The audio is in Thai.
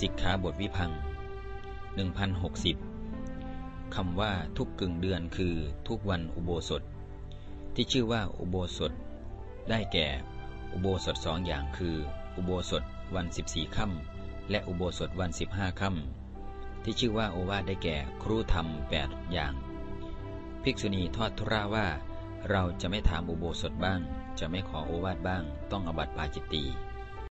สิกขาบทวิพัง1060 คำว่าทุกกึ่งเดือนคือทุกวันอุโบสถ ที่ชื่อว่าอุโบสถ ได้แก่อุโบสถสองอย่างคือ อุโบสถวัน 14ค่ำและอุโบสถวัน 15ค่ำที่ชื่อว่าโอวาทได้แก่ครูธรรมแปดอย่าง ภิกษุณีทอดทุราว่า เราจะไม่ถามอุโบสถบ้าง จะไม่ขอโอวาทบ้าง ต้องอบัติปาจิตตี